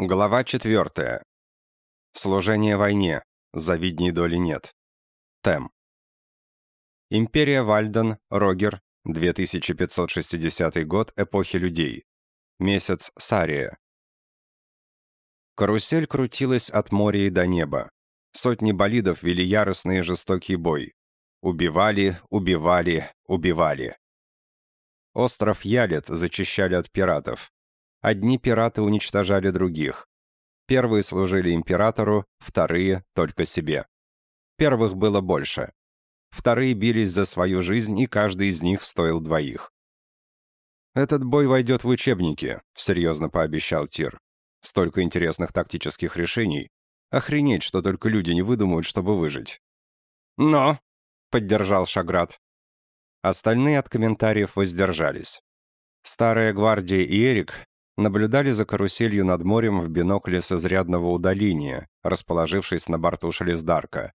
Глава 4. Служение войне. Завидней доли нет. Тем. Империя Вальден, Рогер, 2560 год эпохи людей. Месяц Сария. Карусель крутилась от моря и до неба. Сотни болидов вели яростный и жестокий бой. Убивали, убивали, убивали. Остров Ялет зачищали от пиратов. Одни пираты уничтожали других. Первые служили императору, вторые — только себе. Первых было больше. Вторые бились за свою жизнь, и каждый из них стоил двоих. «Этот бой войдет в учебники», — серьезно пообещал Тир. «Столько интересных тактических решений. Охренеть, что только люди не выдумают, чтобы выжить». «Но», — поддержал Шаград. Остальные от комментариев воздержались. Старая гвардия и Эрик наблюдали за каруселью над морем в бинокле с изрядного удаления, расположившись на борту Шелездарка.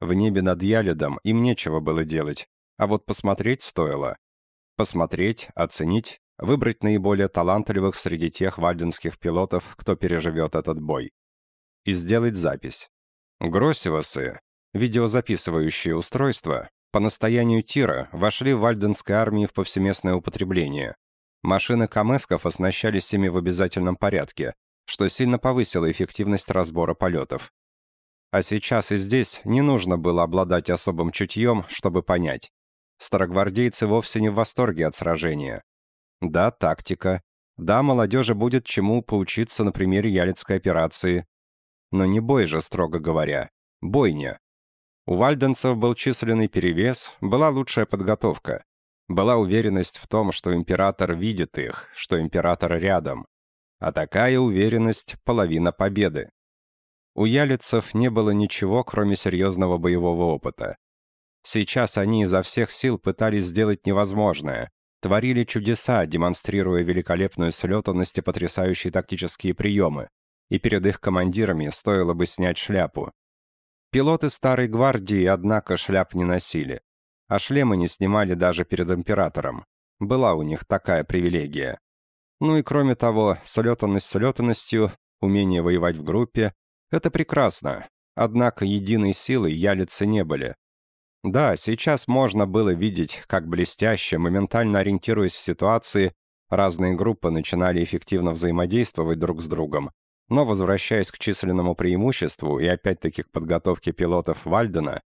В небе над Ялидом им нечего было делать, а вот посмотреть стоило. Посмотреть, оценить, выбрать наиболее талантливых среди тех вальденских пилотов, кто переживет этот бой. И сделать запись. Гроссивасы, видеозаписывающие устройства, по настоянию Тира вошли в вальденской армии в повсеместное употребление, Машины Камесков оснащались ими в обязательном порядке, что сильно повысило эффективность разбора полетов. А сейчас и здесь не нужно было обладать особым чутьем, чтобы понять. Старогвардейцы вовсе не в восторге от сражения. Да, тактика. Да, молодежи будет чему поучиться на примере Ялицкой операции. Но не бой же, строго говоря. Бойня. У вальденцев был численный перевес, была лучшая подготовка. Была уверенность в том, что император видит их, что император рядом. А такая уверенность – половина победы. У ялицев не было ничего, кроме серьезного боевого опыта. Сейчас они изо всех сил пытались сделать невозможное, творили чудеса, демонстрируя великолепную слетанность и потрясающие тактические приемы, и перед их командирами стоило бы снять шляпу. Пилоты Старой Гвардии, однако, шляп не носили а шлемы не снимали даже перед императором. Была у них такая привилегия. Ну и кроме того, слетанность слетанностью, умение воевать в группе — это прекрасно, однако единой силой ялицы не были. Да, сейчас можно было видеть, как блестяще, моментально ориентируясь в ситуации, разные группы начинали эффективно взаимодействовать друг с другом, но возвращаясь к численному преимуществу и опять-таки к подготовке пилотов Вальдена,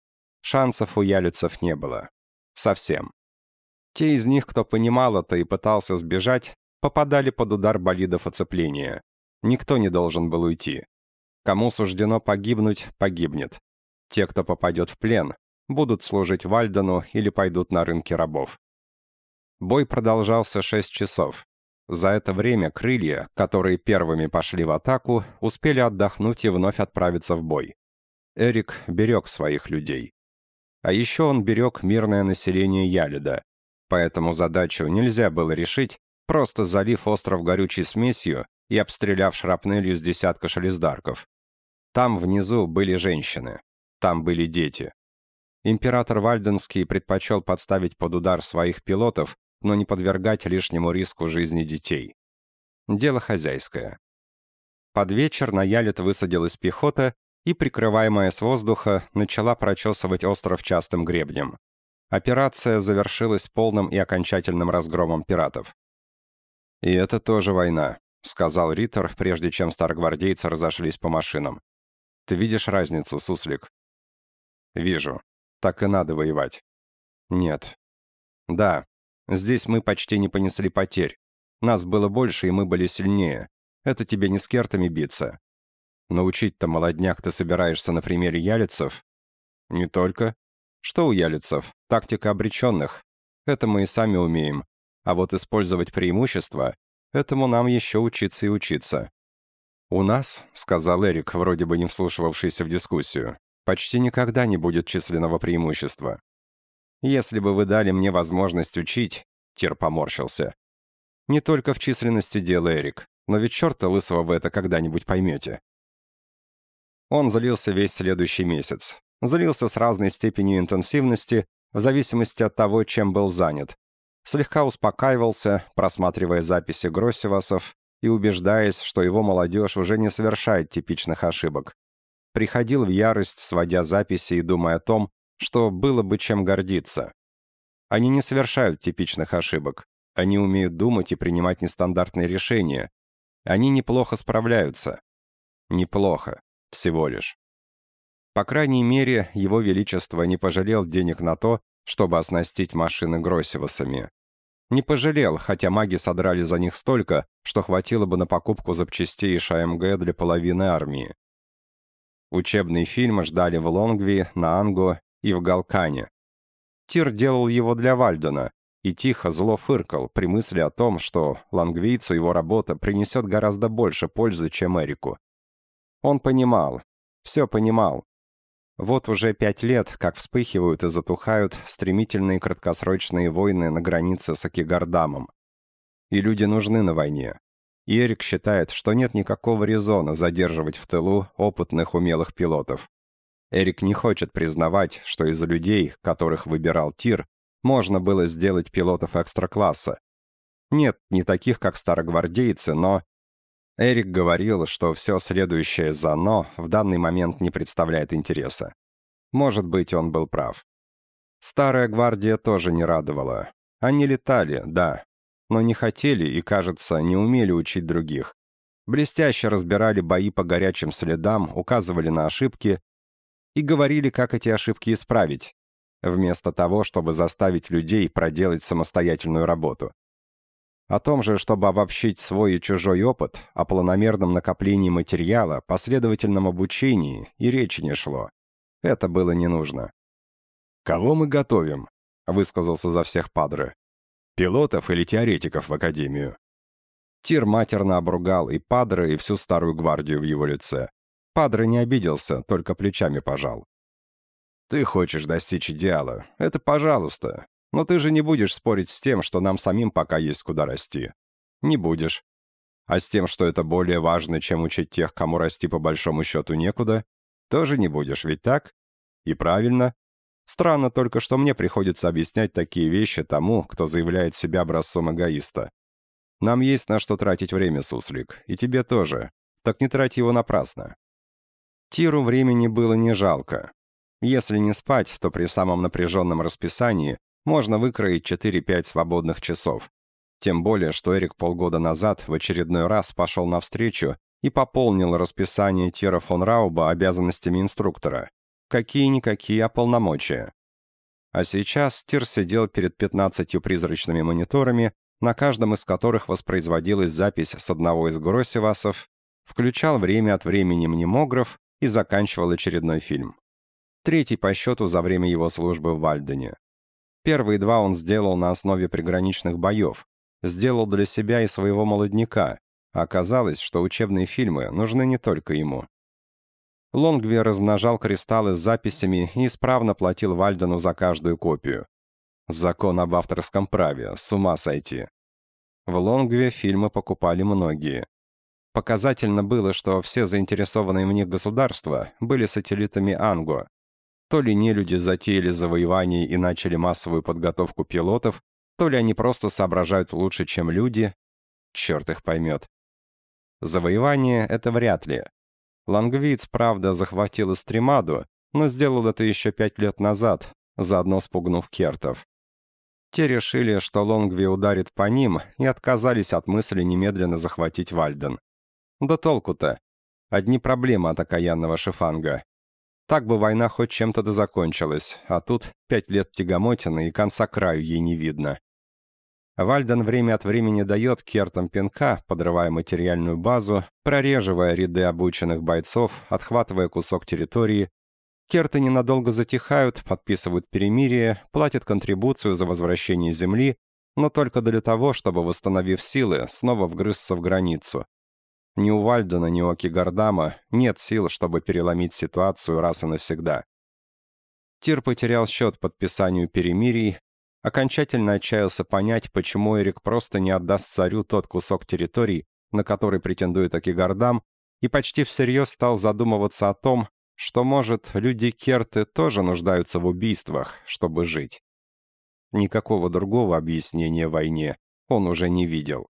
Шансов у ялицев не было. Совсем. Те из них, кто понимал это и пытался сбежать, попадали под удар болидов оцепления. Никто не должен был уйти. Кому суждено погибнуть, погибнет. Те, кто попадет в плен, будут служить Вальдену или пойдут на рынки рабов. Бой продолжался 6 часов. За это время крылья, которые первыми пошли в атаку, успели отдохнуть и вновь отправиться в бой. Эрик берег своих людей. А еще он берег мирное население Ялида. Поэтому задачу нельзя было решить, просто залив остров горючей смесью и обстреляв шрапнелью с десятка шелездарков. Там внизу были женщины. Там были дети. Император Вальденский предпочел подставить под удар своих пилотов, но не подвергать лишнему риску жизни детей. Дело хозяйское. Под вечер на Ялит высадилась пехота и, прикрываемая с воздуха, начала прочесывать остров частым гребнем. Операция завершилась полным и окончательным разгромом пиратов. «И это тоже война», — сказал Риттер, прежде чем старогвардейцы разошлись по машинам. «Ты видишь разницу, суслик?» «Вижу. Так и надо воевать». «Нет». «Да. Здесь мы почти не понесли потерь. Нас было больше, и мы были сильнее. Это тебе не с кертами биться. Научить-то молодняк ты собираешься на примере ялицев? Не только. Что у ялицев? Тактика обреченных. Это мы и сами умеем. А вот использовать преимущества — этому нам еще учиться и учиться. «У нас», — сказал Эрик, вроде бы не вслушивавшийся в дискуссию, «почти никогда не будет численного преимущества. Если бы вы дали мне возможность учить», — Тир поморщился. «Не только в численности дело, Эрик, но ведь черта лысого вы это когда-нибудь поймете. Он злился весь следующий месяц. Злился с разной степенью интенсивности, в зависимости от того, чем был занят. Слегка успокаивался, просматривая записи Гроссивасов, и убеждаясь, что его молодежь уже не совершает типичных ошибок. Приходил в ярость, сводя записи и думая о том, что было бы чем гордиться. Они не совершают типичных ошибок. Они умеют думать и принимать нестандартные решения. Они неплохо справляются. Неплохо. Всего лишь. По крайней мере, его величество не пожалел денег на то, чтобы оснастить машины Гроссивасами. Не пожалел, хотя маги содрали за них столько, что хватило бы на покупку запчастей и ШМГ для половины армии. Учебный фильм ждали в Лонгви, на Анго и в Галкане. Тир делал его для Вальдена и тихо зло фыркал при мысли о том, что лангвийцу его работа принесет гораздо больше пользы, чем Эрику. Он понимал, все понимал. Вот уже пять лет, как вспыхивают и затухают стремительные краткосрочные войны на границе с Акигардамом. И люди нужны на войне. И Эрик считает, что нет никакого резона задерживать в тылу опытных умелых пилотов. Эрик не хочет признавать, что из людей, которых выбирал Тир, можно было сделать пилотов экстра-класса. Нет, не таких, как старогвардейцы, но... Эрик говорил, что все следующее за «но» в данный момент не представляет интереса. Может быть, он был прав. Старая гвардия тоже не радовала. Они летали, да, но не хотели и, кажется, не умели учить других. Блестяще разбирали бои по горячим следам, указывали на ошибки и говорили, как эти ошибки исправить, вместо того, чтобы заставить людей проделать самостоятельную работу. О том же, чтобы обобщить свой и чужой опыт, о планомерном накоплении материала, последовательном обучении и речи не шло. Это было не нужно. «Кого мы готовим?» — высказался за всех Падре. Пилотов или теоретиков в академию. Тир матерно обругал и Падре, и всю старую гвардию в его лице. Падре не обиделся, только плечами пожал. «Ты хочешь достичь идеала. Это пожалуйста. Но ты же не будешь спорить с тем, что нам самим пока есть куда расти. Не будешь. А с тем, что это более важно, чем учить тех, кому расти по большому счету некуда, тоже не будешь, ведь так? И правильно. Странно только, что мне приходится объяснять такие вещи тому, кто заявляет себя образцом эгоиста. Нам есть на что тратить время, Суслик, и тебе тоже. Так не трать его напрасно. Тиру времени было не жалко. Если не спать, то при самом напряженном расписании можно выкроить 4-5 свободных часов. Тем более, что Эрик полгода назад в очередной раз пошел навстречу и пополнил расписание Тира фон Рауба обязанностями инструктора какие-никакие ополномочия. А сейчас Тир сидел перед 15 призрачными мониторами, на каждом из которых воспроизводилась запись с одного из гроссевасов, включал время от времени мнемограф и заканчивал очередной фильм. Третий по счету за время его службы в Вальдене. Первые два он сделал на основе приграничных боев, сделал для себя и своего молодняка, оказалось, что учебные фильмы нужны не только ему. Лонгви размножал кристаллы с записями и исправно платил Вальдену за каждую копию. Закон об авторском праве, с ума сойти. В Лонгве фильмы покупали многие. Показательно было, что все заинтересованные в них государства были сателлитами Анго. То ли нелюди затеяли завоевание и начали массовую подготовку пилотов, то ли они просто соображают лучше, чем люди. Черт их поймет. Завоевание — это вряд ли. Лангвиц, правда, захватил Эстремаду, но сделал это еще пять лет назад, заодно спугнув кертов. Те решили, что Лонгви ударит по ним, и отказались от мысли немедленно захватить Вальден. Да толку-то. Одни проблемы от окаянного шифанга. Так бы война хоть чем-то да закончилась, а тут пять лет тягомотины и конца краю ей не видно. Вальден время от времени дает кертам пинка, подрывая материальную базу, прореживая ряды обученных бойцов, отхватывая кусок территории. Керты ненадолго затихают, подписывают перемирие, платят контрибуцию за возвращение земли, но только для того, чтобы, восстановив силы, снова вгрызться в границу. Ни у Вальдена, ни у Акигардама нет сил, чтобы переломить ситуацию раз и навсегда. Тир потерял счет подписанию перемирий, окончательно отчаялся понять, почему Эрик просто не отдаст царю тот кусок территорий, на который претендует Акигардам, и почти всерьез стал задумываться о том, что, может, люди Керты тоже нуждаются в убийствах, чтобы жить. Никакого другого объяснения войне он уже не видел.